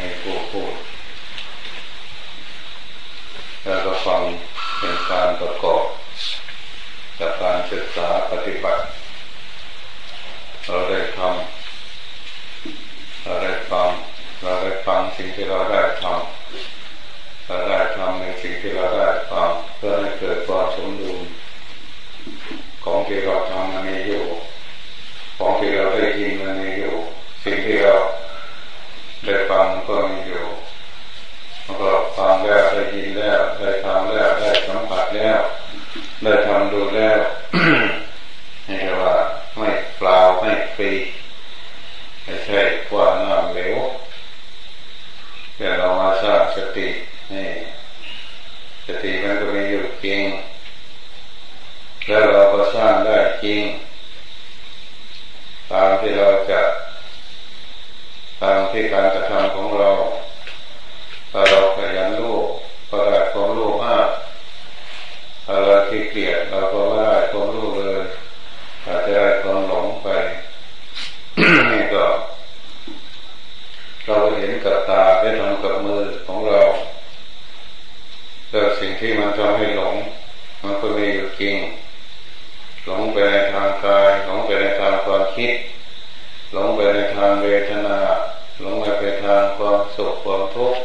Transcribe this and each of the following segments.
ในผู้พูดแล้วก็ฟังเป็นการประกอบจากการศึกษาปฏิบัติ เราได้ทำเราได้ฟังเราได้ฟังสิ่งที่เราได้ทำเราได้ทำในสิ่งที่เราได้ฟังเพื่อให้เกิดความสมดุลของที่เราทำมันมีอยู่ของที่เราได้ยินมันมีอยู่สิ่งที่เราได้ฟังก็มีอยู่มันก็ฟังแล้วได้ยินแล้วได้ทำแล้วได้สัมผัสแล้วได้ทำดูแล้วนี่เรียกว่าไม่เปล่าไม่ฟรีไม่ใช่ว่าน้ำเหลวแต่เรามาสร้างสตินี่สติมันก็มีอยู่จริงแล้วเราก็สร้างได้จริงตามที่เราจะตาม ที่การกระทำของเราถ้าเราขยันรู้ก็ได้ความรู้มากถ้าเราขี้เกียจเราก็ไม่ได้ความรู้เลยอาจจะได้ความหลงไปนี่ก็ เราเห็นกับตาไปทำกับมือของเราแต่สิ่งที่มันทำให้หลง มันก็มีอยู่จริงหลงไปในทางกายหลงไปในทางความคิดหลงไปในทางเวทนาหลงไปไปทางความ สุขความทุกข์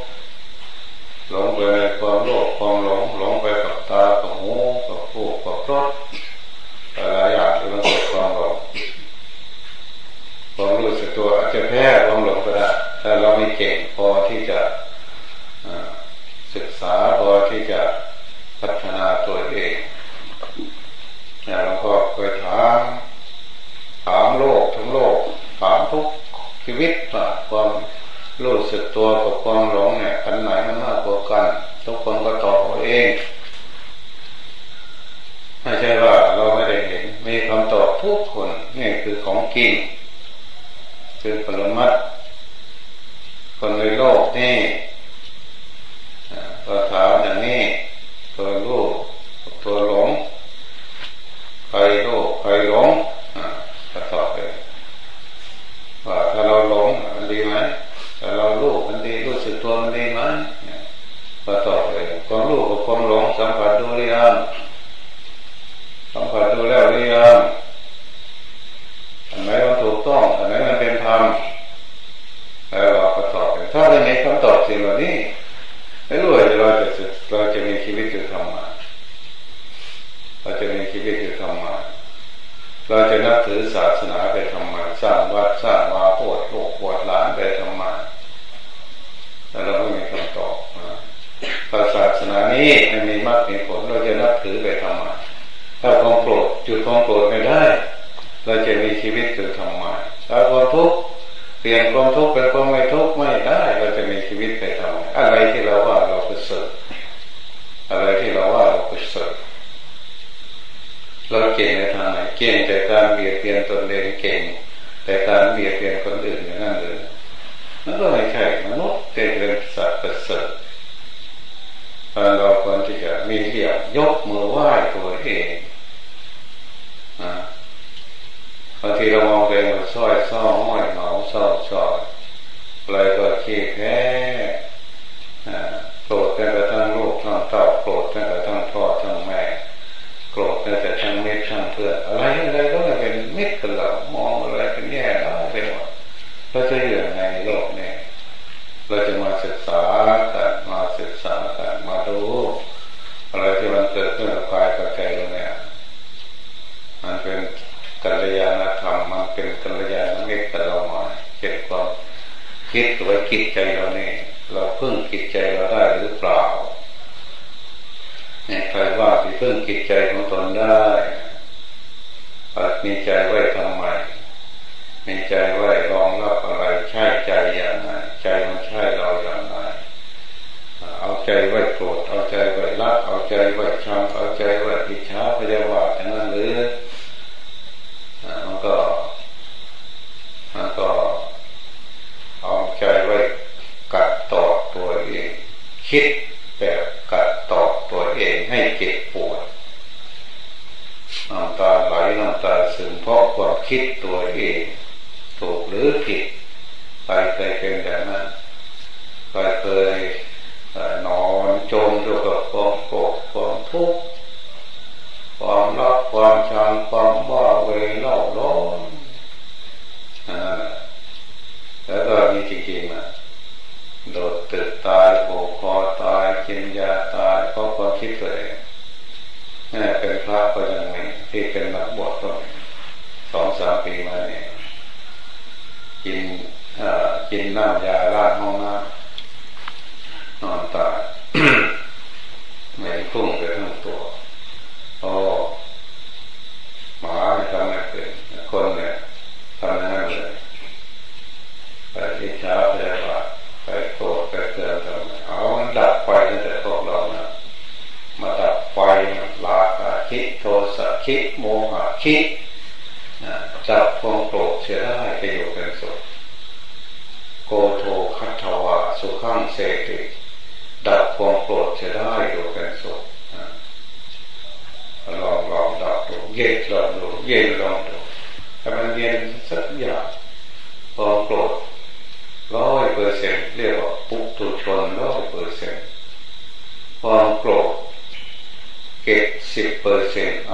หลงไปในความโลภความหลงหลงไปกับตากับหูกับผูกกับรสหลายอย่างที่มันเกิดความหลงความรู้สึกตัวอาจจะแพ้ความหลงก็ได้ถ้าเราไม่เก่งพอที่จะศึกษาพอที่จะพัฒนาตัวเองเนี่ยเราก็เคยถามถามโลกทั้งโลกถามทุกชีวิตว่าความ รู้สึกตัวกับความหลงเนี่ยอันไหนมันมากกว่ากัน ทุกคนก็ตอบเอาเองไม่ใช่ว่าเราไม่ได้เห็น มีคำตอบทุกคนนี่คือของจริงคือปรมัตคนในโลกนี่ก็ถามอย่างนี้ตัวรู้ตัวหลงใครรู้ใครหลงก็ตอบเลยว่าถ้าเราหลงมันดีไหมถ้าเรารู้มันดีรู้สึกตัวมันดีไหมก็ตอบเลยความรู้กับความหลงสัมผัสดูหรือยังสัมผัสดูแล้วหรือยังอันไหนมันถูกต้องอันไหนมันเป็นธรรมแล้วเราก็ตอบเลยถ้าได้เห็นคำตอบสิ่งเหล่านี้ไม่รู้ว่าเราจะเราจะมีชีวิตอยู่ทำไมเราจะมีชีวิตอยู่ทำไมเราจะนับถือศาสนาไปทำไมสร้างวัดสร้างวาโพดโลกปวดหลานไปทำไมแต่เราไม่มีคำตอบถ้าศาสนานี้ไม่มีมรรคมีผลเราจะนับถือไปทำไมถ้า จุดความโกรธไม่ได้ เราจะมีชีวิตอยู่ทำไมถ้าความทุกข์เปลี่ยนความทุกข์เป็นความไม่ทุกข์ไม่ได้ เราจะมีชีวิตไปทำไมอะไรที่เราว่าเราประเสริฐอะไรที่เราว่าเราประเสริฐเราเก่งในทางไหนเก่งแต่การเบียดเบียนตนเองเก่ง แต่การเบียดเบียนคนอื่นอย่างนั้นเลยนั่นก็ไม่ใช่มนุษย์เป็นสัตว์ประเสริฐเราควรที่จะมีเหี่ยยกมือไหว้ตัวเอง บางทีเรามองเองว่าซ้อยซ้อห้อยเหงาเศร้าซอยอะไรก็ขี้แพ้โกรธกันกระทั่งลูกทั้งเต่าโกรธกันกระทั่งพ่อทั้งแม่โกรธกันแต่ทั้งเม็ดทั้งเพื่อนอะไรอะไรก็เลยเป็นมิตรกันเรามองอะไรเป็นแย่ได้เลยว่าเราจะอยู่ในโลกนี้เราจะมาศึกษากันมาศึกษากันมาดูอะไรที่มันเกิดขึ้นกับกายกับใจเราเนี่ยมันเป็นกัลยาณธรรมมัน เป็นกัลยาณมิตรกับเรามาเก็บความคิดไว้คิดใจเราเนี่ยเราพึ่งคิดใจเราได้หรือเปล่าเนี่ยใครว่าที่พึ่งคิดใจของตนได้มีใจไว้ทำไมมีใจไว้รองรับอะไรใช่ใจอย่างไรใจมันใช่เราอย่างไรเอาใจไว้โกรธเอาใจไว้รักเอาใจไว้ชังเอาใจไว้อิจฉาพยาบาทอย่างนั้นหรือมันก็มันก็เอาใจไว้กัดต่อตัวเอง คิดแบบกัดต่อตัวเองให้เจ็บปวดน้ำตาไหลน้ำตาซึมเพราะความคิดตัวเองถูกหรือผิดใครเคยเป็นแบบนั้นเคยเคยนอนจมอยู่กับความโกรธความทุกข์ความรักความชังความบ้าเวรเล่าร้อนแล้วก็มีจริงๆนะโดด ตายโผคอตายกินยาตายเพราะความคิดตัวเองนี่เป็นพระก็ยังไงที่เป็นนักบวชก็สองสามปีมาเนี่ยกินกินน้ำยาล้างห้องน้ำนอนตายเหมือนคุ้งไปทั้งตัวโอ้หมาไม่ทำไม่เป็นคนเนี่ยทำอย่างนั้นเลยไปที่เช้าไปว่าไปโกรธไปเตือนทำเอามันดับไฟตั้งแต่พวกเรานะมาดับไฟลาคะคิโท คิดโมหะคิดจับความโกรธเสียได้ไปอยู่เป็นสุขโกโทคัตวะสุขังเสติดับความโกรธเสียได้อยู่เป็นสุขลองลองดับดูเย็นลองดูเย็นลองดูถ้ามันเย็นสักอย่างความโกรธร้อยเปอร์เซ็นต์เรียกว่าปุถุชนร้อยเปอร์เซ็นต์ความโกรธเก็บสิบเปอร์เซ็นต์อ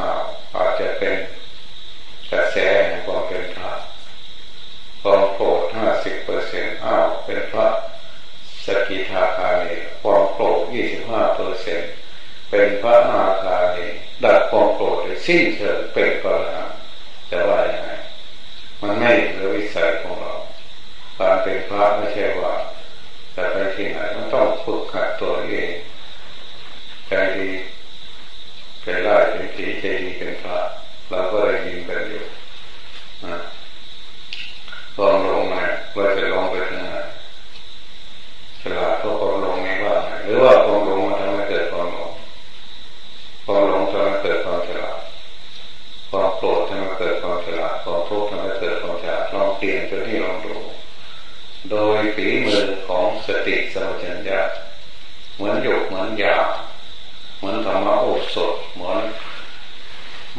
าจจะเป็นกระแสในความเป็นพระความโกรธห้าสิบเปอร์เซ็นต์อ้าวเป็นพระสกิทาคามีความโกรธ ยี่สิบห้าเปอร์เซ็นเป็นพระนาคามีดับความโกรธสิ้นเชิงเป็นกรณาจะว่าอย่างไรมันไม่เหลือวิสัยของเราการเป็นพระไม่ใช่ว่าจะไปที่ไหนมันต้องฝึกขัดตัวเองใจดีเป็นได้เป็นผีใจดีเป็นพระเราก็ได้ยินกันอยู่นะลองลงมาเราจะลงไปทางไหนฉลาดก็ความลงไม่ว่าหรือว่าความลงมาทำให้เกิดความหลงความหลงทำให้เกิดความฉลาดความโกรธทำให้เกิดความฉลาดความทุกข์ทำให้เกิดความฉลาดลองเปลี่ยนตัวที่ลองดูโดยฝีมือของส ติสมัชัญญะเหมือนหยกเหมือนยาเหมือนธรรมะโอสถเหมือน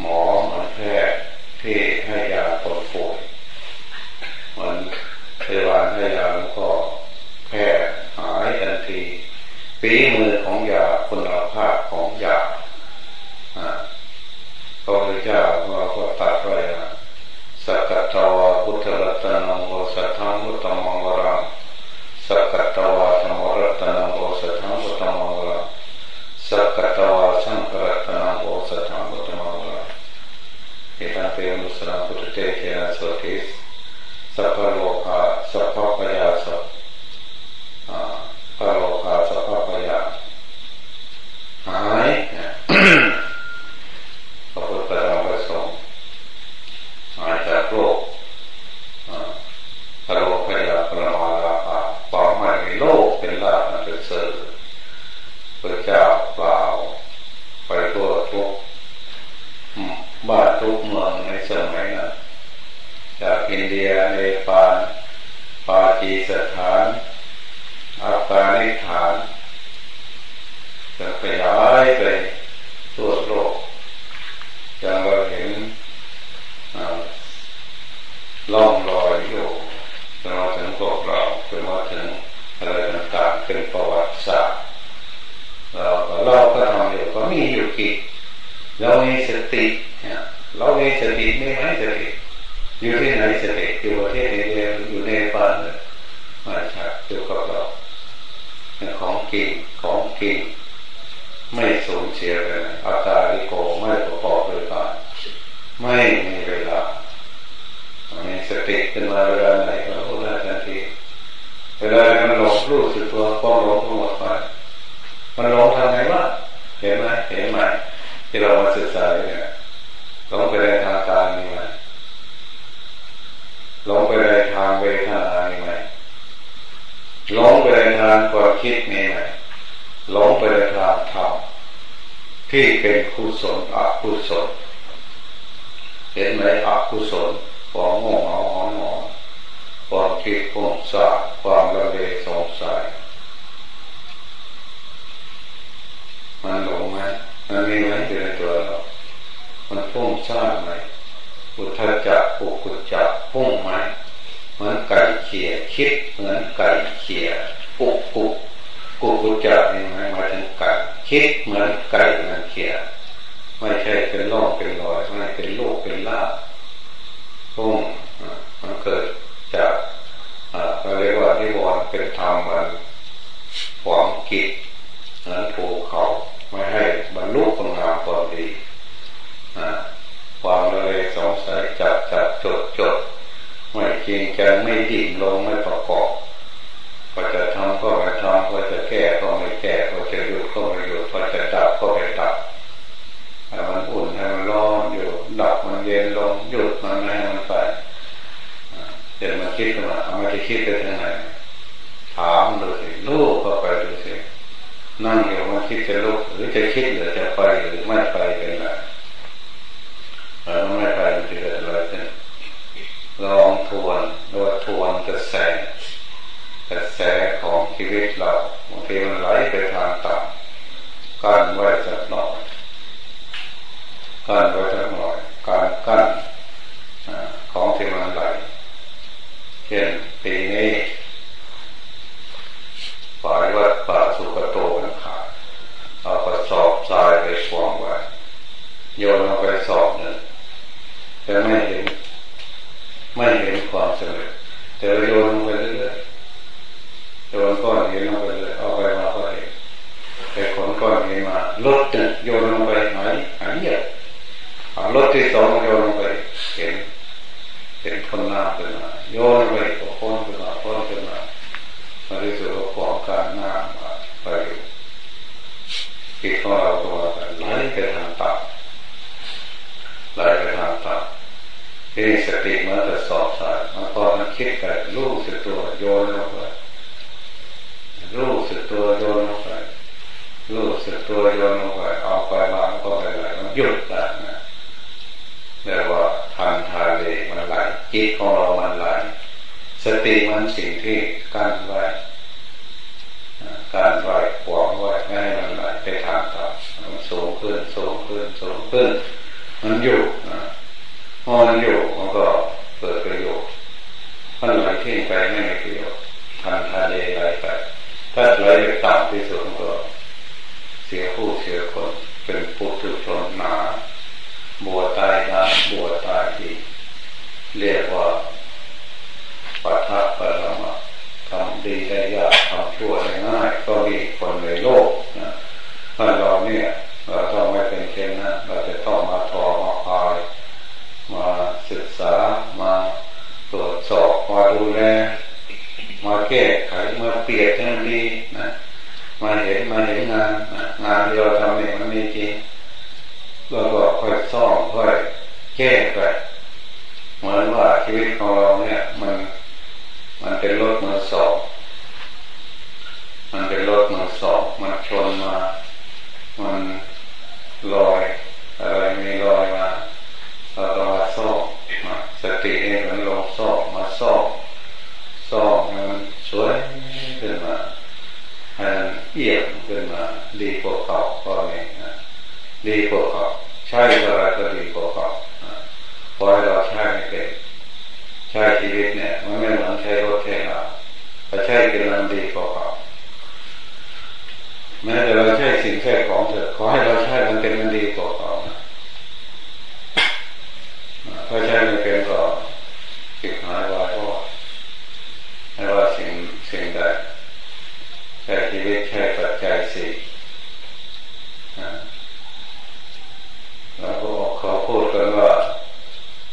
หมอเหมือนแพทย์ที่ให้ยาปวดป่วยเหมือนพยาบาลให้ยาแล้วก็แพทย์หายทันทีฝีมือของยาคุณภาพของยาพระพุทธเจ้าเราก็ตัดไว้สักตวพุทธรัตนังโอสัทธังพุทธมังวรังสักตวาธรรมรัตนังโอสัทธังพุทธมังวรังสักตวาสังฆรัตนังโอสัทธังพุทธมังวรังเหตุเตมุสลาพุทธเตเทนะสวติสสัพพโลกาสัพพปยาสัพพโลกาสัพพปยาหายพระพุทธธรรมประสงค์หายจากโรคพระโลกพยาปรมาลาภาความไม่มีโลกเป็นลาภเป็นเสริฐพระเจ้าเปล่าไปทั่วทุกบ้านทุกเมืองในสมัยนั้นจากอินเดียเนปาลปากีสถานอัฟกานิสถานจะขยาย ไปทั่วโลกอย่าเรเห็นล่องลอยอยู่จนมาถึงพวกเราจนมาถึงอะไรต่างๆเป็นประวัติศาสตร์เราก็เราก็ทำอยู่ก็มีอยู่กี่เรามีสติเรามีสติไม่ไหมสติอยู่ที่ไหนสติอยู่ประเทศอินเดียอยู่ในปานไม่ใช่อยู่กับเราของกินของกินไม่สูญเสียเลยอาการิโกไม่ประกอบด้วยการไม่มีเวลามีสติเป็นมาเวลาไหนก็รู้ได้ทันทีเวลามันหลงรู้สึก ตัวความหลงหมดไปมันหลงทำไงวะเห็นไหมเห็นไหมที่เรามาศึกษาเนี่ยหลงไปในทางการมีไหมหลงไปในทางเวทนามีไหมหลงไปในทางความคิดมีไหมหลงไปในทางธรรมที่เป็นกุศลอกุศลเห็นไหมอกุศลความงงเหงาหอนหอความคิดความสาความระเวงสงสัยมันหลงไหมมันมีไหมอยู่ในตัวเรามันพุ่ง สร้างไหมอุทจักปุกุจักพุ่งไหมเหมือนไก่เขี่ยคิดเหมือนไก่เขี่ยกุกุกุกุจะนี่หมายมาถึงการคิดเหมือนไก่มันเขียไม่ใช่เป็นร่องเป็นรอยไม่เป็นลูกเป็นล่าพุ่งมันเกิดจากเราเรียกว่านิวรณ์เป็นธรรมมันหวังกิจนั้นถูกเขาไม่ให้บรรลุคุณงามความดีความเลยสงสัยจับจับจดจดไม่ จริงจังไม่ดิ่งลงไม่ประกอบพอจะทำก็ไม่ทำพอจะแก้ก็ไม่แก้พอจะหยุดก็ไม่หยุดพอจะดับก็ไม่ดับให้มันอุ่นให้มันร้อนอยู่ดับมันเย็นลงหยุดมันให้มันไปเดี๋ยวมันคิดขึ้นมาเอามาจะคิดไปทางไหนถามดูสิลูกก็ไปดูสินั่งอยู่มันคิดจะลุกหรือจะคิดหรือจะไปหรือไม่ไปเป็นไรเออไม่ไปมันจะเกิดอะไรขึ้นลอง ทวนโดยทวนกระแสกระแสของชีวิตเราบางทีมันไหลไปทางต่ำกั้นไว้สักหน่อยกั้นไว้สักหน่อยการกั้นของที่มันไหลเช่นปีนี้ฝ่ายวัดป่าสุกโตเป็นขาดเอากระสอบทรายไปฟองไว้โยนเอาไปสอบหนึ่งแต่ไม่เห็น ไม่เห็นความสำเร็จแต่โยนไปเรื่อยๆโยนก้อนหินลงไปเลยเอาไปมาก็เห็นไปขนก้อนหินมาลดเนี่ยโยนลงไปหายหายเยอะรถที่สองโยนลงไปเห็นเห็นคนหน้าขึ้นมาโยนไปก็พ้นขึ้นมาพ้นขึ้นมามาที่สุดก็ของการหน้ามาไปจิตของเราตัวไหลไปทางต่ำไหลไปทางต่ำ ที่สติมันจะสอบสายมันพอมันคิดกันรู้สึกตัวโยนลงไปรู้สึกตัวโยนลงไปรู้สึกตัวโยนลงไปเอาไปมางก็ไปไหลมันหยุดแล้วนะเรียกว่าทันทาเลมันไหลจิตของเรามันไหลสติมันสิ่งที่กั้นไว้การไหวขวางไว้ไม่ให้มันไหลไปทางต่ำมันสูงขึ้นสูงขึ้นสูงขึ้นมันอยู่นะพ อมันอยู่มันก็เกิดประโยชน์มันไหลทิ้งไปไม่มีประโยชน์ทันทาเลไหลไปถ้าไหลไปต่ำที่สุดก็เสียผู้เสียคนเป็นปุถุชนหนาบัวตายนะบัวตายดีเรียกว่าปัทัปรมาทำดีได้ยากทำชั่วได้ง่าย ก็มีคนในโลกนะถ้าเราเนี่ยเราต้องไม่เป็นเช่นนั้นเราจะต้องมาทอมาพายมาศึกษามาตรวจสอบมาดูแลมาแก้ไขมาเป ลี่ยนให้ดีนะมาเห็นมาเห็นงานงานที่เราทำเนี่ยมันมีจริงเราก็ค่อยซ่อมค่อยแก้ไปเหมือนว่าชีวิตของเราเนี่ย มันมันเป็นรถมือสองมันเป็นรถมือสองมันชนมา มันลอยอะไรมีลอยมาเราก็มาซ่อมสตินี่มันลงซ่อมมาซ่อมซ่อมมันสวยขึ้นมาให้เอี่ยมขึ้นมาดีกว่าเก่าก็นี่นะดีกว่า เขาใช่อะไรก็ดีกว่าเขาพอเราใช้ไม่เป็นใช้ชีวิตเนี่ย มันไม่เหมือนใช้รถใช้เราถ้าใช้เป็นมันดีกว่าเขาแม้แต่เราใช้สิ่งใช้ของเถอะขอให้เราใช้มันเป็นมันดีกว่าเขาถ้าใช้ไม่เป็นก็สิบหายวายเพราะไม่ว่าสิ่งสิ่งใดใช้ชีวิตใช้ปัจจัยสี่แล้วเขาพูดกันว่า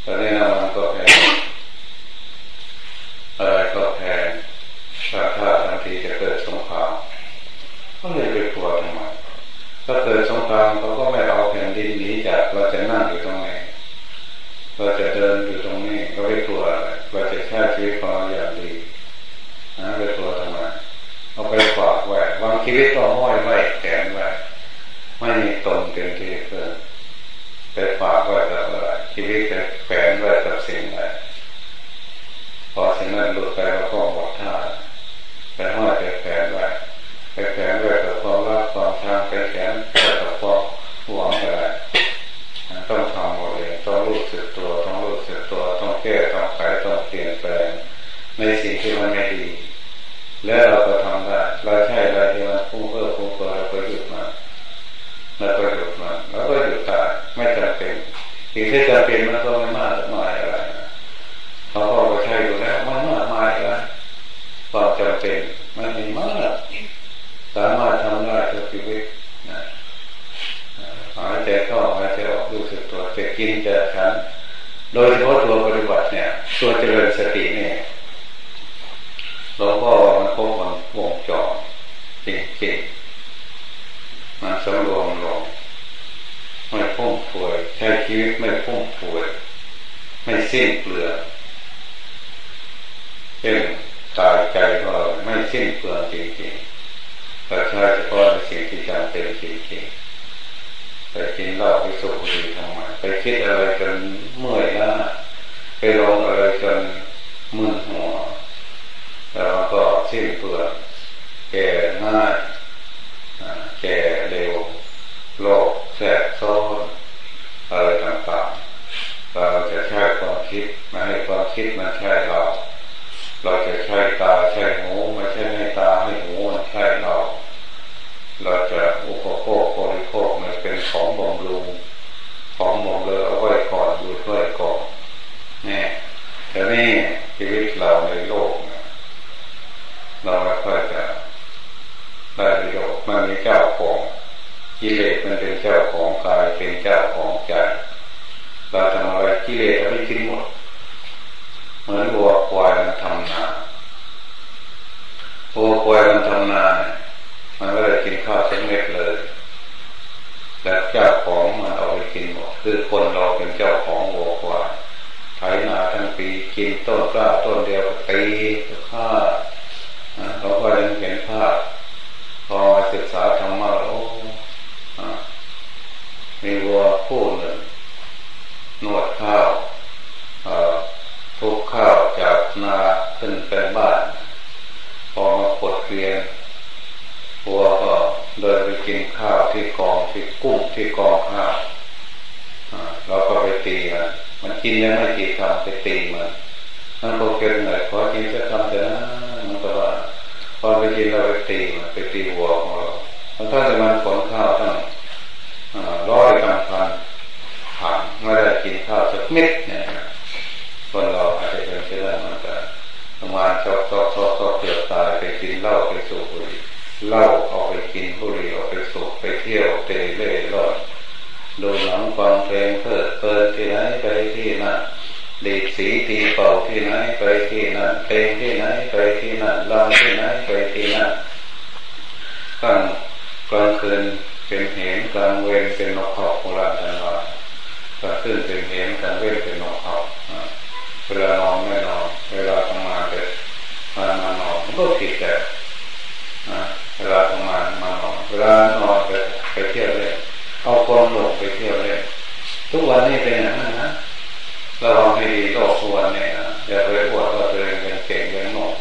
ตอนนี้น้ำมันก็แพงอะไรก็แพงราคาทันทีจะเกิดสงครามก็เลยไปกลัวทำไมถ้าเกิดสงครามเขาก็ไม่เอาแผ่นดินนี้จากเราจะนั่งอยู่ตรงไหนเราจะเดินอยู่ตรงนี้ก็ไม่กลัวเราจะใช้ชีวิตของเราอย่างดีนะไปกลัวทำไมเอาไปฝากไว้วางชีวิตก็ห้อยไว้แขนไว้ไม่มีตนเต็มที่เพื่อไปฝากไว้กับอะไรชีวิตไปแขวนไว้กับสิ่ง ในสิ่งที่มันไม่ดี แล้วเราก็ทำได้เราใช่อะไรที่มันพุ่งเฟ้อพุ่งเฟ้อเราก็หยุดมาเราก็หยุดมาแล้วก็หยุดตายไม่จำเป็นสิ่งที่จำเป็นมันก็ไม่มากมายอะไรเขาบอกว่าใช้อยู่แล้วมันมากมายอะไรควาจำเป็นมันมีมากสามารถทำได้ทุกชีวิตนะหายใจเข้าหายใจออกรู้สึกตัวจะกินจะฉันโดยเฉพาะตัวปฏิบัติเนี่ย ตัวเจริญสติเนี่ย ชีวิตไม่พุ่งพวยไม่สิ้นเปลือกเช่นกายใจก็ไม่สิ้นเปลือกจริงๆประชาชนสิ่งที่จำเป็นจริงๆไปกินเหล้าไปสูบบุหรี่ทำไมไปคิดอะไรจนเมื่อยล้าไปลงอะไรจนมึนหัวแล้วก็สิ้นเปลือกแก่ง่ายแก่เร็วโลกแสบซ้อนอะไรต่างๆเราจะใช้ คิดไม่ให้ความคิดมันใช่เรา เราจะใช้ตาใช้หูไม่ใช่ให้ตาให้หูมันใช่เรา เราจะอุปโภคบริโภคมันเป็นของบำรุงของบำรุงเอาไว้ก่อนอยู่ด้วยก่อนนี่แต่นี่ชีวิตเราในโลกเราไม่ค่อยจะได้ประโยชน์มันมีเจ้าของกิเลสมันเป็นเจ้าของกายเป็นเจ้าของใจเราทำอะไรกิเลสเราไม่กินหมด เหมือนวัวควายมันทำนาวัวควายมันทำนาเนี่ยมันไม่ได้กินข้าวสักเม็ดเลยแต่เจ้าของมันเอาไปกินหมด คือคนเราเป็นเจ้าของวัวควายไถนาทั้งปีกินต้นกล้าต้นเดียวตีฆ่าเราก็ยังเห็นภาพพอศึกษาธรรมะโอ้มีวัวคู่หนึ่งนวดข้าวทุกข้าวจากนาขึ้นเป็นบ้าน พอมาปดเกลียนวัวก็เดินไปกินข้าวที่กองที่กุ้งที่กองข้าว ก็ไปตีมันมันกินยังไม่กี่คำไปตีมันนั่นก็เกินหน่อยขอกินสักคำเถอะนะมันก็ว่าพอไปกินเราไปตีมันไปตีวัวของเราถ้าจะมันขนข้าวทั้งร้อยกำพันผ่านไม่ได้กินข้าวสักเม็ดเนี่ยคนเราอาจจะเป็นเช่นนั้นมันก็ประมาณชอบชอบชอบชอบเกือบตายไปกินเหล้าไปสูบบุหรี่เหล้าเอาไปกินบุหรี่เอาไปสูบไปเที่ยวเตะเล่ร่อน ดูหนังฟังเพลงเพิดเพลินที่ไหนไปที่นั่นดีสีตีเป่าที่ไหนไปที่นั่นเพลงที่ไหนไปที่นั่นลำที่ไหนไปที่นั่นตั้งกลางคืนเป็นเห็นกลางเวรเป็นนกเขาโบราณทันว่ากลางคืนเป็นเห็นกลางเวรเป็นนกเขาเวลานอนไม่นอนเวลาทำงานเป็นมานมานอนมันก็ผิดแต่เวลาทำงานมานอนเวลานอนไปไปเลยวเล่น ความหลงไปเที่ยวเลยทุกวันนี้เป็นอย่างนั้นนะเราลองให้ดีโลกทุกวันนี้นะอย่าไปอวดว่าตัวเองเป็นเก่งเป็นหนุ่ม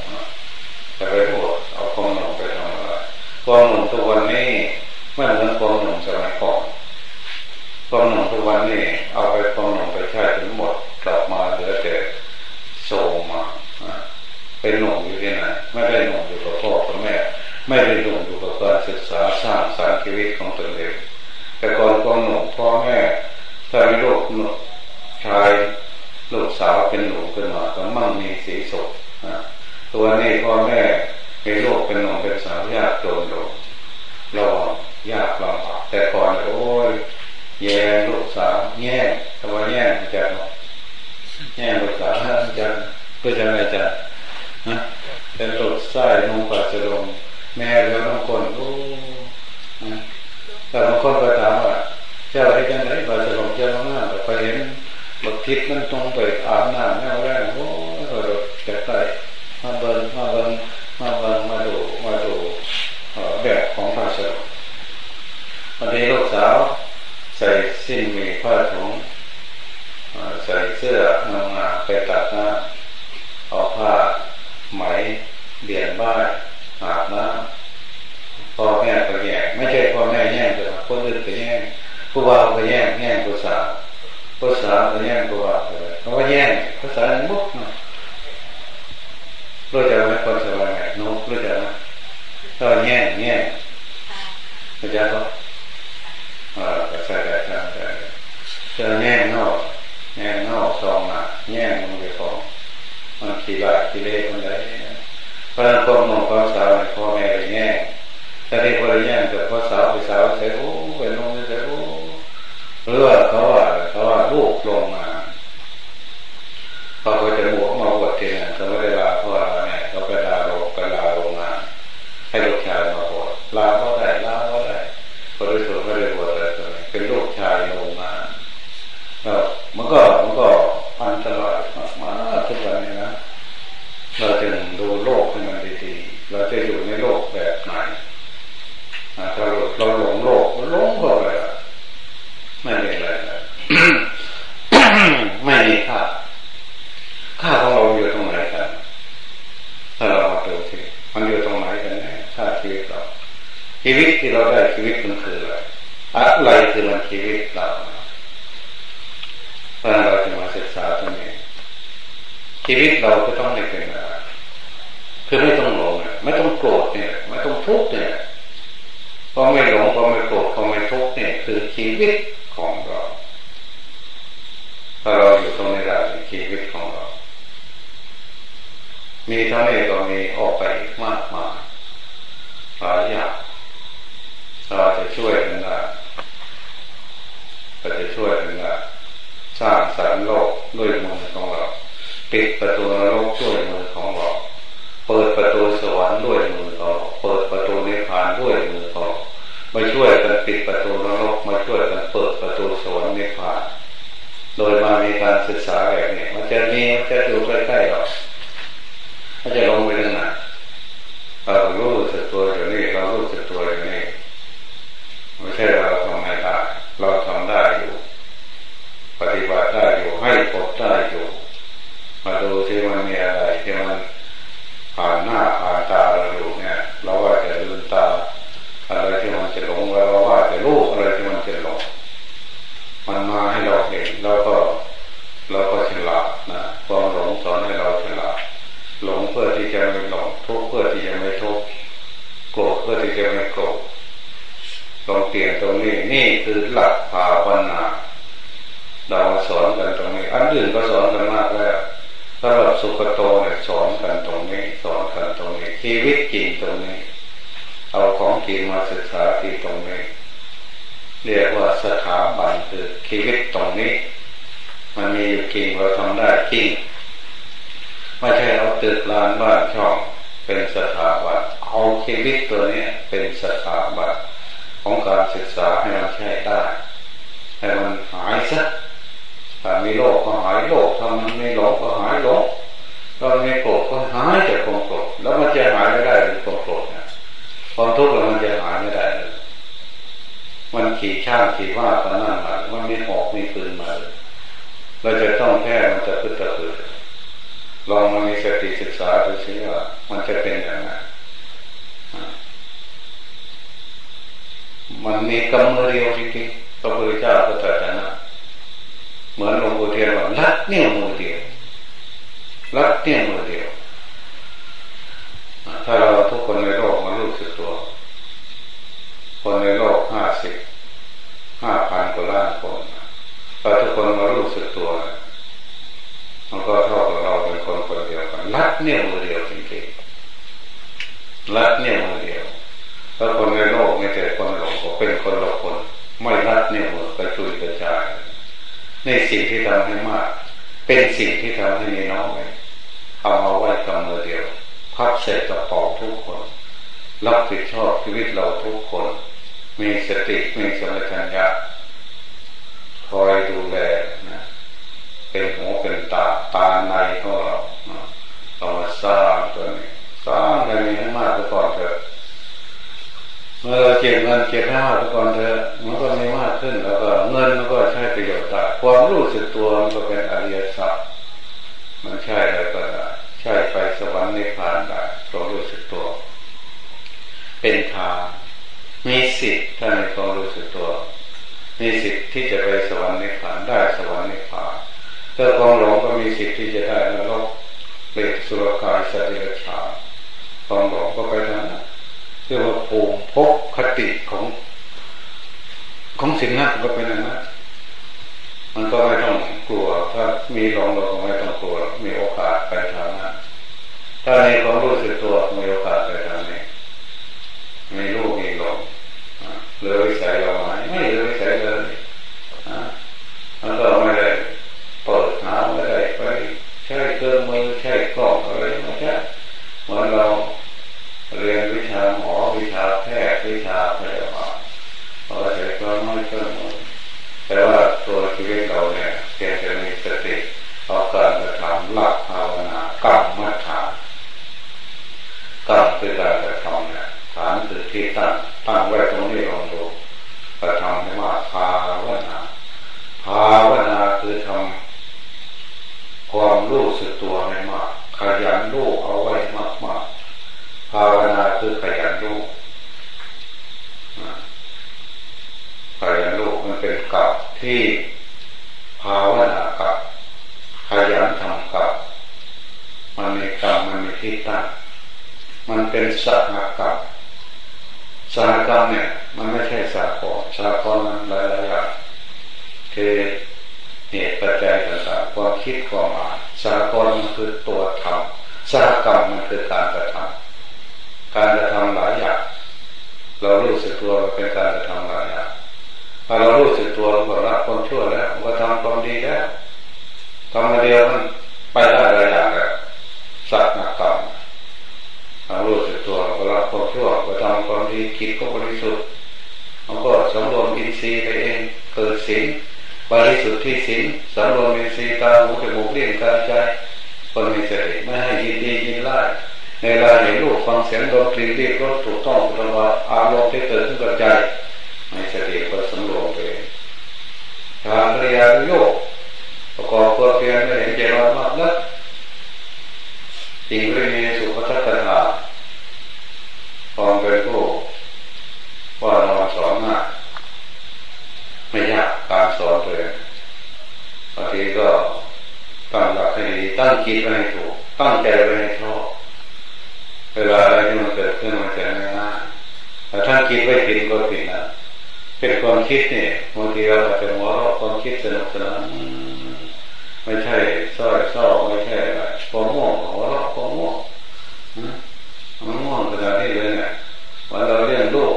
อย่าไปอวดเอาความหลงไปทำอะไรความหนุ่มทุกวันนี้ไม่เหมือนความหนุ่มสมัยก่อนความหนุ่มทุกวันนี้เอาไปความหนุ่มไปใช้ถึงหมดกลับมาเหลือแต่โซมาเป็นหนุ่มอยู่ที่ไหนไม่ได้หนุ่มอยู่กับพ่อกับแม่ ไม่ได้หนุ่มอยู่กับการศึกษาสร้างสารชีวิตของตนเองแต่ก่อนความหนุ่มพ่อแม่ถ้ามีลูกชายลูกสาวเป็นหนุ่มขึ้นมาก็มั่งมีสีสุขตัวนี้พ่อแม่มีลูกเป็นหนุ่มเป็นสาวยากจนลงเรายากลำบากแต่ก่อนโอ้ยแย่ลูกสาวแง่คำว่าแง่จะแง่ลูกสาวจะเพื่อจะอะไรจะฮะเป็นลูกไส้นงปัสสลงแม่แล้วบางคนโอ้แต่บางคนก็ถามว่าเจ้าได้ยังไงปัสสลงเจ้ามาแต่ไปเห็น บักทิศมันตรงไปอาบน้ำแม่แรกโอ้เราจะไปมาเบินมาเบินมาเบินมาดูมาดูแบบของพระสงฆ์วันนี้ลูกสาวใส่สิ้นมีผ้าถุงใส่เสื้องาไปตัดน้ำเอาผ้าไหมเบียนบ้านอาบน้ำพ่อแม่ก็แย่งไม่ใช่พ่อแม่แย่งแต่คนอื่นก็แย่งผู้บ่าวก็แย่งแย่ ษาใมุกน่รู้จักไหมคนสบายนกรู้จักไหมก็แง่แง่รู้จักปะอ่าก็ใช่ได้ใช่ได้เจอแง่นอกแง่นอกซองมาแง่มันเป็นของมันขี้บาขีดเละมันได้พราะนั้นพวกน้องพ่อสาวพ่อแม่ไปแง่ถ้าได้พ่อแง่กับพ่อสาวไปสาวใส่โอ้ไปน้องใส่โอ้เรื่อว่ ช่วยกันได้ก็จะช่วยกันได้สร้างสรรค์โลกด้วยมือของเราปิดประตูนรกด้วยมือของเราเปิดประตูสวรรค์ด้วยมือเราเปิดประตูนิพพานด้วยมือเรามาช่วยกันปิดประตูนรกมาช่วยกันเปิดประตูสวรรค์นิพพานโดยมามีการศึกษาแบบนี้มันจะมีมันจะอยู่ใกล้ๆเรามันจะลงไปทางไหนเรารู้สึกตัวอย่างนี้เรารู้สึกตัวอย่างนี้ไม่ใช่เราทำไม่ได้เราทำได้อยู่ ปฏิบัติได้อยู่ให้ผลได้อยู่มาดูที่มันมีอะไรที่มันผ่านหน้าผ่านตาเราอยู่เนี่ยเราว่าจะลืมตาอะไรที่มันจะหลงเราว่าจะรู้อะไรที่มันจะหลงมันมาให้เราเห็นเราก็เราก็ฉลาดนะความหลงสอนให้เราฉลาดหลงเพื่อที่จะไม่หลงทุกข์เพื่อที่จะไม่ทุกข์โกรธเพื่อที่จะไม่โกรธลองเปลี่ยนตรงนี้นี่คือหลักภาวนาเราสอนกันตรงนี้ อันอื่นก็สอนกันมากแล้วสำหรับสุขโตเนี่ยสอนกันตรงนี้ สอนกันตรงนี้ ชีวิตจริงตรงนี้ เอาของจริงมาศึกษาที่ตรงนี้ เรียกว่าสถาบันคือชีวิตตรงนี้ มันมีอยู่จริงเราทำได้จริงไม่ใช่เอาตึกลานบ้านช่องเป็นสถ เอาชีวิตตัวนี้เป็นสถาบันของการศึกษาให้มันใช้ได้ให้มันหายสักถ้ามีโลกก็หายโลกถ้ามันไม่หลงก็หายหลงถ้าม่โกรธก็หายจากความโกรธแล้วมันจะหายไม่ได้หรือความโกรธเนี่ยความทุกข์มันจะหายไม่ได้เลยมันขี่ช่างขี่ว่าตอนนั้นมามันมีหอกมีปืนมาเราจะต้องแค่มันจะพึ่งตะพือลองมามีสติศึกษาดูสิว่ามันจะเป็นย่างไร มันมีกำมือเดียวจริงๆพระพุทธเจ้าก็ตรัสนะเหมือนหลวงปู่เทียนว่าลัดเนี่ยมือเดียวลัดเนี่ยมือเดียวถ้าเราทุกคนในโลกมารู้สึกตัว คนในโลกห้าสิบห้าพันกว่าล้านคนถ้าทุกคนมารู้สึกตัว มันก็เท่ากับเราเป็นคนคนเดียวกันลัดเนี่ยมือเดียวจริงๆลัดเนี่ยมือเดียวถ้าคนในโลกไม่แต่คนหลงก็เป็นคนละคน ไม่รัดเนี่ยมือกระจุยกระจาย ในสิ่งที่ทำให้มาก เป็นสิ่งที่ทำให้มีน้อยเอาเอาไว้กำมือเดียวพับเสร็จกระเป๋าทุกคน รับผิดชอบชีวิตเราทุกคน มีสติมีสมัชัญญะคอยดูแลนะเป็นหูเป็นตาตาในของเราเรามาสร้างตัวนี้สร้างให้มีให้มากก่อนเถอะเมื่อเราเก็บเงินเก็บห้าไปก่อนเถอะมันก็มีมากขึ้นแล้วก็เงินมันก็ใช้ประโยชน์ได้ ความรู้สึกตัวมันก็เป็นอริยสัจมันใช่แล้วก็ได้ใช่ไปสวรรค์ในผ่านได้ความรู้สึกตัว เป็นทางมีสิทธิ์ถ้าในความรู้สึกตัว มีสิทธิ์ที่จะไปสวรรค์ในผ่านได้สวรรค์ในผ่านถ้าความหลงก็มีสิทธิ์ที่จะได้นรกเปรตสุรกายสัตว์เดรัจฉานความหลงก็ไปทางนั้นเรียกว่าภูมิภพคติของของสิ่งนั้นก็เป็นอย่างนั้น มันก็ไม่ต้องกลัว ถ้ามีหลงเราก็ไม่ต้องกลัว มีโอกาสไปทางนั้นถ้าในความรู้สึกตัวมีโอกาสไปทำนี้มีรูปมีลมเหลือวิสัยเราไหมไม่เหลือวิสัยเลยมันก็ไม่ได้เปิดหาไม่ได้ไปใช้เครื่องมือใช้กล้องอะไรไม่ใช่เหมือนเราเรียนวิชาหมอวิชาแพทย์วิชาพยาบาลเราใช้เครื่องมือเครื่องมือแต่ว่าตัวชีวิตเราเนี่ยเพียงแต่มีสติเอาการกระทำหลักภาวนากรรมมัฐานกรรมคือการกระทำเนี่ยฐานคือที่ตั้งตั้งไว้ตรงนี้ลองดูกระทำให้มาภาวนาภาวนาคือทำ ความรู้สึกตัวให้มากขยันรู้เอาไว้มากมากภาวนาคือขยันรู้ขยันรู้มันเป็นกับที่ภาวนากับขยันทำกับมันมีกรรมมันมีที่ตั้งมันเป็นสัหกรรมสหกรรมเนี่ย มันไม่ใช่สากลสากลมันหลายๆอย่างคือเหตุปัจจัยต่างๆ คิดความอ่านสากลมันคือตัวทำสหกรรมมันคือการกระทำการกระทำหลายอย่างเรารู้สึกตัวเป็นการกระทำหลายอย่างพอเรารู้สึกตัวเราก็รับความชั่วแล้วก็ทำความดีแล้วทำมาเดียวมันไปได้หลายอย่างแล้วสักนักกรรมเรารู้สึกตัวเราก็รับความชั่วก็ทำความดีคิดก็บริสุทธิ์มันก็สำรวมอินทรีย์ไปเองเกิดสิ่ง บริสุทธิ์ที่สิ่งสำรวมอินทรีตาหูจมูกเลี้ยงกายใจคนมีสติไม่ให้ยินดียินไล่ในเวลาเห็นรูปฟังเสียงดนตรีเรียกรถถูกต้องถูกว่าอารมณ์ที่เกิดขึ้นกับใจในสติก็สำรวมไปทางปริยาโยกประกอบตัวเพียงไม่เห็นใจร้อนมากนักจริงเรื่องนี้สุภทัตถาความเป็นผู้ว่าเราสอนง่ายไม่ยากการสอนเลยบางทีก็ตั้งหลักให้ดีตั้ง จิตไว้ในถูกตั้งใจไว้ในชอบเวลาอะไรที่มันเกิดขึ้นมันจะง่ายแต่ถ้าคิดไว้ผิดก็ผิดนะเป็นความคิดเนี่ยบางทีเราอาจจะหัวเราะความคิดสนุกสนานไม่ใช่ซ้อยซ้อะไรความง่วงหัวเราะความง่วงมันง่วงขนาดนี้เลยเนี่ยวันเราเรียนลูก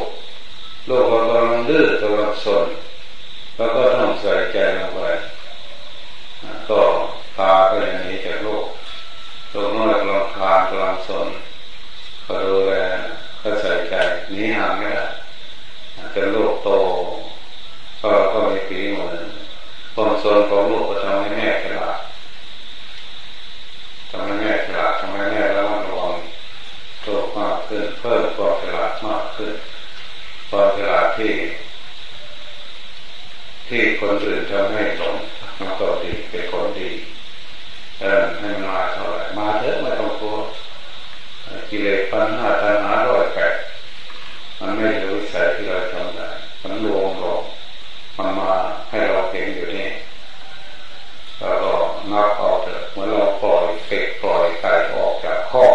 ลูกเรากำลังดื้อกำลังสนแล้วก็ต้องใส่ใจลงไปก็พาไปอย่างนี้จากโลกโลกน้อยกำลังคานกำลังสนก็ดูแลก็ใส่ใจนี้ห่างไม่ได้จ นลูกโตก็ก็มีปีมือความสนของลูกก็ทำให้แม่ฉลาดทำให้แม่ฉลาดทำให้แม่ระมัดระวังโตมากขึ้นเพิ่มความฉลาดมากขึ้นความฉลาดที่ ที่คนอื่นทำให้หลงมันก็ดีเป็นคนดีเออให้มันมาเท่าไหร่มาเถอะไม่ต้องกลัวกิเลสปัญหาตัณหาร้อยแปดมันไม่รู้วิสัยที่เราทำได้มันรวมรวมมันมาให้เราเห็นอยู่นี่แล้วก็นับเอาเถอะเหมือนเราปล่อยเป็ดปล่อยไก่ออกจากข้อ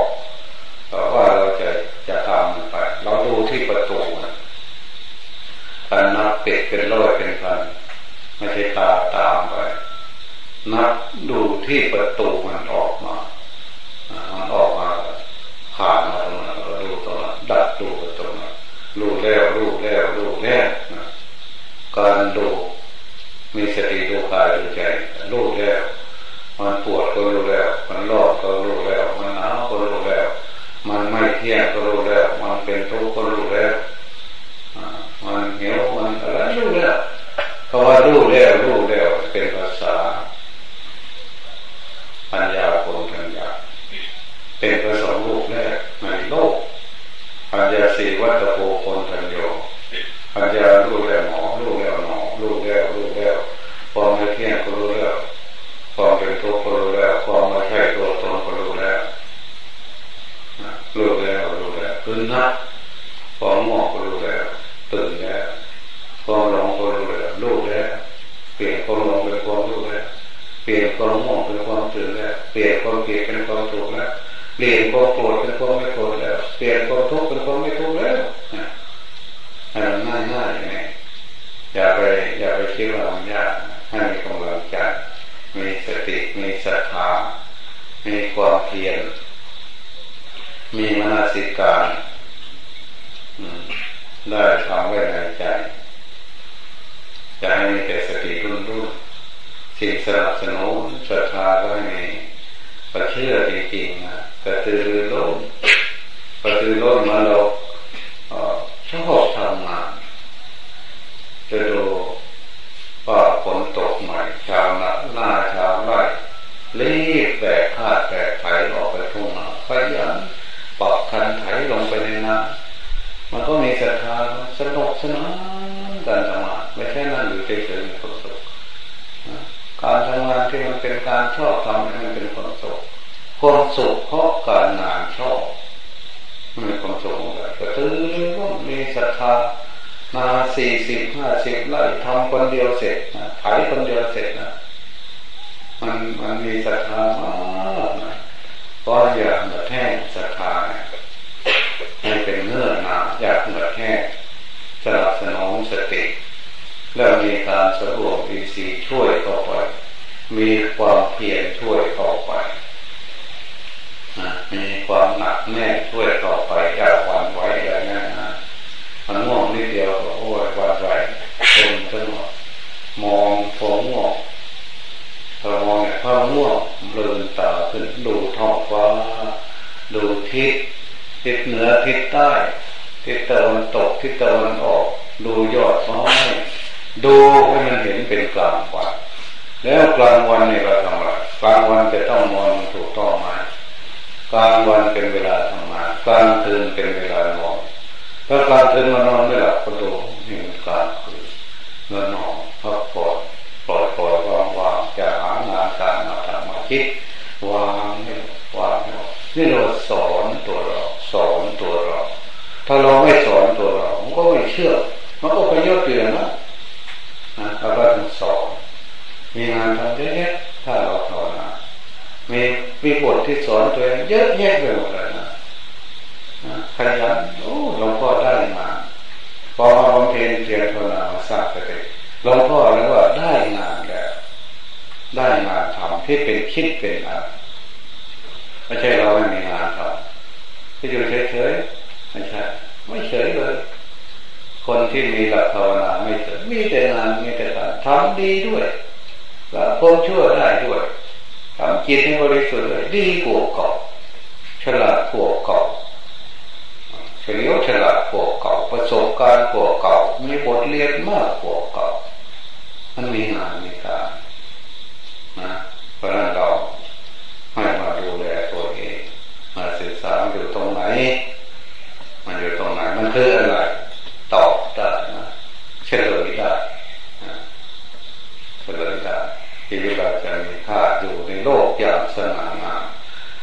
แต่ว่าเราจะจะทำมันไป เราดูที่ประตูนะ การนับเป็ดเป็นร้อยเป็นพันไม่ใช่ตาตามไป นับดูที่ประตูมันออกมามันออกมาผ่านมาตรงนั้นเราดูตรงนั้นดัดดูตรงนั้นรู้แล้วรู้แล้วรู้แล้วการดูมีสติดูกายดูใจรู้แล้วมันปวดก็รู้แล้ว มันรอนก็รู้แล้ว มันหนาวก็รู้แล้ว มันไม่เที่ยงก็รู้แล้ว มันเป็นทุกข์ก็รู้แล้วมันเหนียว รรู้แล้วคำว่ารู้แล้วรู้แล้วเป็นภาษาปัญญาคนปัญญาเป็นภาษาโลกแรกในโลกปัญญาสีวัตโพคนทันโยปัญญารู้แล้วหมอรู้แล้วหมอรู้แล้วรู้แล้วความไม่เที่ยงก็รู้แล้วความเป็นทุกข์ก็รู้แล้วความไม่ใช่ตัวตนก็รู้แล้วรู้แล้วรู้แล้วตื่นนะความหมอกก็รู้แล้วตื่นแล้วความหลงก็รู้แล้วรู้แล้วเปลี่ยนความหลงเป็นความรู้แล้วเปลี่ยน ความหมอกเป็นความตื่นแล้วเปลี่ยนความเกลียดเป็นความถูกแล้วเปลี่ยนความโกรธเป็นความไม่โกรธแล้วเปลี่ยนความทุกข์เป็นความไม่ทุกข์แล้วให้มันง่ายง่ายไงอย่าไปอย่าไปคิดว่ามันยากให้มีกำลังใจมีสติมีศรัทธามีความเพียรมีมนสิการได้ทำไว้ในใจจะให้มีแต่สติรุ่นรุ่น สิ่งสนับสนุนศรัทธาก็ไม่มีประเชื่อจริงๆนะกระตือรือร้นกระตือร้นมาหลอกอบทำงานจะดูว่าฝนตกใหม่ชาวนาหน้าชาวไร่รีบแบกคาดแบกไถออกไปทุ่งนาขยันปักคันไถลงไปในน้ำมันก็มีศรัทธาสนุกสนานการทำงานไม่ใช่นั่งอยู่เฉยๆมีความสุขการทำงานที่มันเป็น การชอบทำให้นเป็นความสุขความสุขเพราะการงานชอบมันมีความสุขอะไรก็ตื่นก็มีศรัทธามาสี่สิบห้าสิบไร่ทำคนเดียวเสร็จนะไถคนเดียวเสร็จนะมันมันมีศรัทธามากนะเพราะอยากเหมือแห้งศรัทธาให้เป็นเงื่อนนาอยากเหมือแห้งสนับสนุนสติ แล้วมีการสรวมอินทรีช่วยเข้าไป มีความเพียรช่วยเข้าไปมีความหนักแน่นช่วยเข้าไปอย่าหวั่นไหวอย่างนั้นนะมันง่วงนิดเดียวก็โอ้ยหวั่นไหวเป็นจังหวะมองฝงง่วงพอมองเนี่ยพอง่วงเลืนตาขึ้นดูท้องฟ้า ดูทิศทิศเหนือทิศใต้ ทิศตะวันตกทิศตะวันออก ดูยอดไม้ดูให้มันเห็นเป็นกลางกวัน แล้วกลางวันนี่เราทำอะไรกลางวันจะต้องมองถูกต้องไหมกลางวันเป็นเวลาทำงานกลางคืนเป็นเวลานอนถ้ากลางคืนมานอนไม่หลับก็ดูนี่มันกลางคืนเงินนอนพักผ่อนปล่อยปล่อยวางวางจะหางานการมาทำมาคิดวางให้วางนี่เราสอนตัวเราสอนตัวเรา ถ้าเราไม่สอนตัวเรามันก็ไม่เชื่อมันก็ไปยอดเตือนนะนะเราก็ต้องสอน มีงานทำเยอะแยะถ้าเราภาวนามีมีบทที่สอนตัวเองเยอะแยะไปหมดเลยนะขยันโอ้หลวงพ่อได้มาพอมาบำเพ็ญเพียรภาวนาสร้างสติหลวงพ่อแล้วว่าได้งานแล้วได้งานทำที่เป็นคิดเป็นอันไม่ใช่เราไม่มีงานทำที่อยู่เฉยๆไม่ใช่ไม่เฉยเลย คนที่มีหลักภาวนาไม่เฉยมีแต่งานมีแต่การทำดีด้วย ความชั่วได้ด้วยทำจิตให้บริสุทธิ์เลยดีกว่าเก่าฉลาดกว่าเก่าเฉลียวฉลาดกว่าเก่าประสบการณ์กว่าเก่ามีบทเรียนมากกว่าเก่ามันมีงานมีการนะเพราะนั้นเราให้มาดูแลตัวเองมาศึกษาอยู่ตรงไหนมันอยู่ตรงไหนมันคืออะไรตอบได้นะเฉลยได้เฉลยได้ที่เวลาจะมีค่าอยู่ในโลกอย่างสง่างาม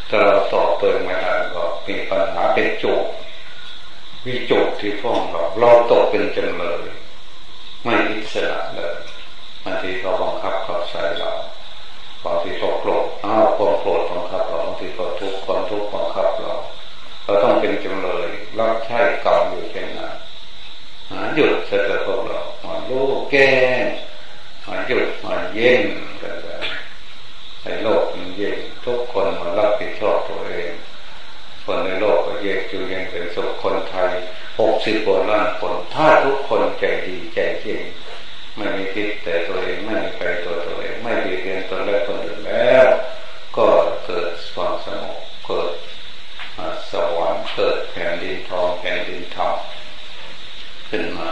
ถ้าเราตอบเติมไม่ได้ก็มีปัญหา เป็นโจทย์วิโจทย์ที่ฟ้องเราเราตกเป็นจำเลย ไม่อิสระเลยบางทีเขาบังคับเขาใส่เราบางทีเขาโกรธอ้าวความโกรธบังคับเราบางทีเขาทุกข์ความทุกข์บังคับเราเราต้องเป็นจำเลยรับใช้กรรมอยู่เช่นนั้นหยุดเสด็จพวกเรามาลูกแก้มาหยุดมาเย็นกันเลยให้โลกมันเย็นทุกคนมารับผิดชอบตัวเอง คนในโลก เย็นอยู่เย็นเป็นสุขคนไทยหกสิบกว่าล้านคน ถ้าทุกคนใจดีใจจริงไม่มีคิดแต่ตัวเองไม่มีใครตัวตัวเองไม่เบียดเบียนตนและคนอื่นแล้ว ก็เกิดความสงบเกิดสวรรค์เกิดแผ่นดินทองแผ่นดินทองขึ้นมา